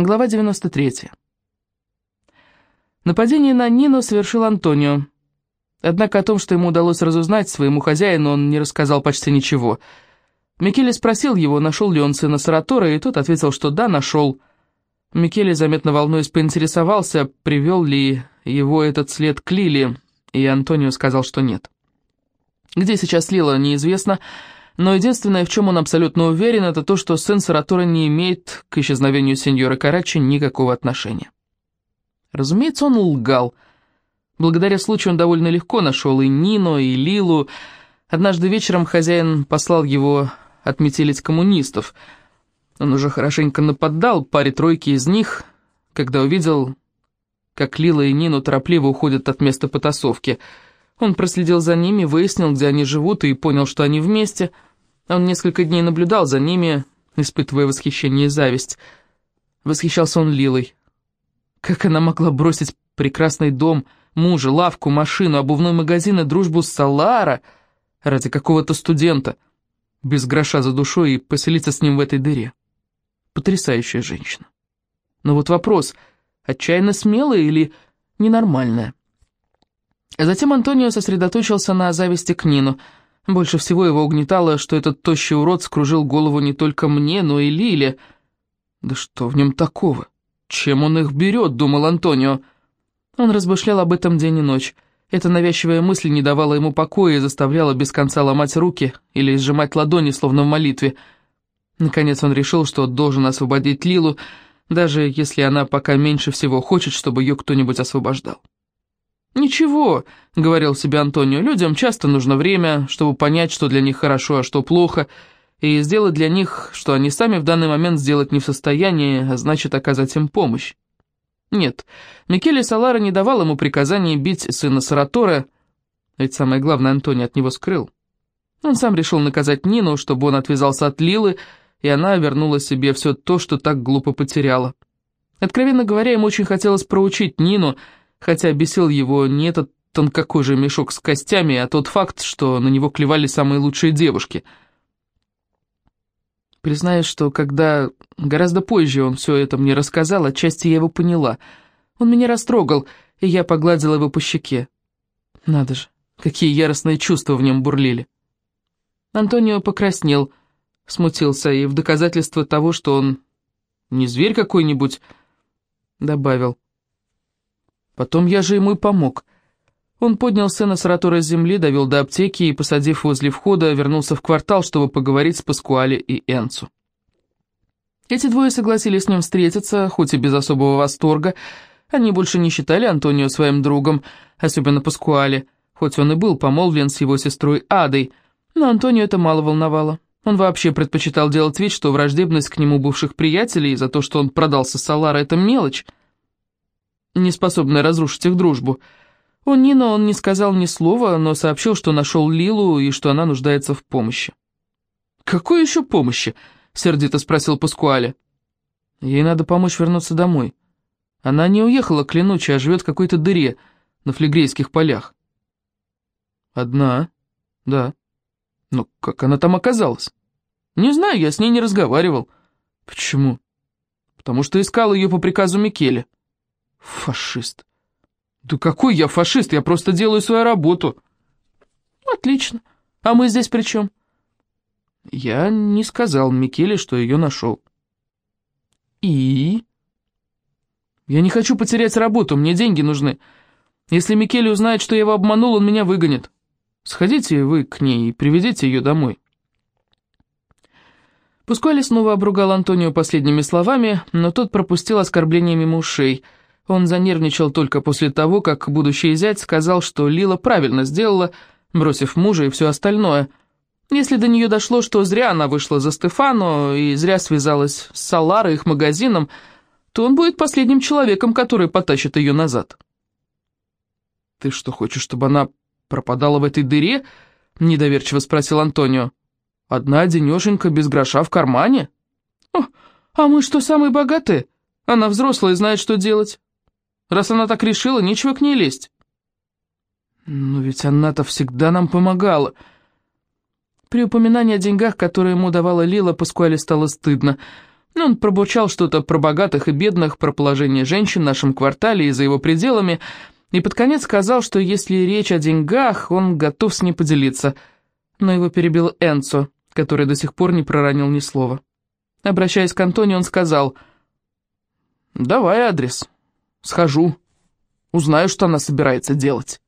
Глава 93. Нападение на Нину совершил Антонио. Однако о том, что ему удалось разузнать своему хозяину, он не рассказал почти ничего. Микеле спросил его, нашел ли он сына Саратора, и тот ответил, что да, нашел. Микеле, заметно волнуясь, поинтересовался, привел ли его этот след к Лиле, и Антонио сказал, что нет. Где сейчас Лила, неизвестно, но единственное, в чем он абсолютно уверен, это то, что сын Саратора не имеет к исчезновению сеньора Карачи никакого отношения. Разумеется, он лгал. Благодаря случаю он довольно легко нашел и Нино, и Лилу. Однажды вечером хозяин послал его отметелить коммунистов. Он уже хорошенько нападал паре-тройки из них, когда увидел, как Лила и Нину торопливо уходят от места потасовки. Он проследил за ними, выяснил, где они живут, и понял, что они вместе — он несколько дней наблюдал за ними, испытывая восхищение и зависть. Восхищался он Лилой. Как она могла бросить прекрасный дом, мужа, лавку, машину, обувной магазин и дружбу с Салара ради какого-то студента, без гроша за душой, и поселиться с ним в этой дыре? Потрясающая женщина. Но вот вопрос, отчаянно смелая или ненормальная? Затем Антонио сосредоточился на зависти к Нину – больше всего его угнетало, что этот тощий урод скружил голову не только мне, но и Лиле. «Да что в нем такого? Чем он их берет?» — думал Антонио. Он размышлял об этом день и ночь. Эта навязчивая мысль не давала ему покоя и заставляла без конца ломать руки или сжимать ладони, словно в молитве. Наконец он решил, что должен освободить Лилу, даже если она пока меньше всего хочет, чтобы ее кто-нибудь освобождал. «Ничего», — говорил себе Антонио, — «людям часто нужно время, чтобы понять, что для них хорошо, а что плохо, и сделать для них, что они сами в данный момент сделать не в состоянии, а значит оказать им помощь». Нет, Микеле Салара не давал ему приказания бить сына Саратора, ведь самое главное Антонио от него скрыл. Он сам решил наказать Нину, чтобы он отвязался от Лилы, и она вернула себе все то, что так глупо потеряла. Откровенно говоря, ему очень хотелось проучить Нину, хотя бесил его не этот тонкокожий мешок с костями, а тот факт, что на него клевали самые лучшие девушки. Признаюсь, что когда гораздо позже он все это мне рассказал, отчасти я его поняла. Он меня растрогал, и я погладила его по щеке. Надо же, какие яростные чувства в нем бурлили. Антонио покраснел, смутился, и в доказательство того, что он не зверь какой-нибудь, добавил — Потом я же ему и помог. Он поднял сына Саратора с земли, довел до аптеки и, посадив возле входа, вернулся в квартал, чтобы поговорить с Паскуале и Энцу. Эти двое согласились с ним встретиться, хоть и без особого восторга. Они больше не считали Антонио своим другом, особенно Паскуале, хоть он и был помолвлен с его сестрой Адой, но Антонио это мало волновало. Он вообще предпочитал делать вид, что враждебность к нему бывших приятелей за то, что он продался Салара, это мелочь не способная разрушить их дружбу. У Нина он не сказал ни слова, но сообщил, что нашел Лилу и что она нуждается в помощи. «Какой еще помощи?» — сердито спросил Паскуале. «Ей надо помочь вернуться домой. Она не уехала к а живет в какой-то дыре на флегрейских полях». «Одна? Да. Но как она там оказалась?» «Не знаю, я с ней не разговаривал». «Почему?» «Потому что искал ее по приказу Микеле». Фашист. Да какой я фашист? Я просто делаю свою работу. Отлично. А мы здесь при чем? Я не сказал Микеле, что ее нашел. И? Я не хочу потерять работу, мне деньги нужны. Если Микеле узнает, что я его обманул, он меня выгонит. Сходите вы к ней и приведите ее домой. Пускали снова обругал Антонио последними словами, но тот пропустил оскорбление мимо ушей — он занервничал только после того, как будущий зять сказал, что Лила правильно сделала, бросив мужа и все остальное. Если до нее дошло, что зря она вышла за Стефано и зря связалась с Саларой их магазином, то он будет последним человеком, который потащит ее назад. «Ты что, хочешь, чтобы она пропадала в этой дыре?» — недоверчиво спросил Антонио. «Одна денешенька без гроша в кармане?» О, «А мы что, самые богатые? Она взрослая и знает, что делать». Раз она так решила, нечего к ней лезть. Но ведь она-то всегда нам помогала. При упоминании о деньгах, которые ему давала Лила, Паскуале стало стыдно. Ну, он пробурчал что-то про богатых и бедных, про положение женщин в нашем квартале и за его пределами, и под конец сказал, что если речь о деньгах, он готов с ней поделиться. Но его перебил Энцо, который до сих пор не проронил ни слова. Обращаясь к Антонио, он сказал, «Давай адрес, схожу, узнаю, что она собирается делать».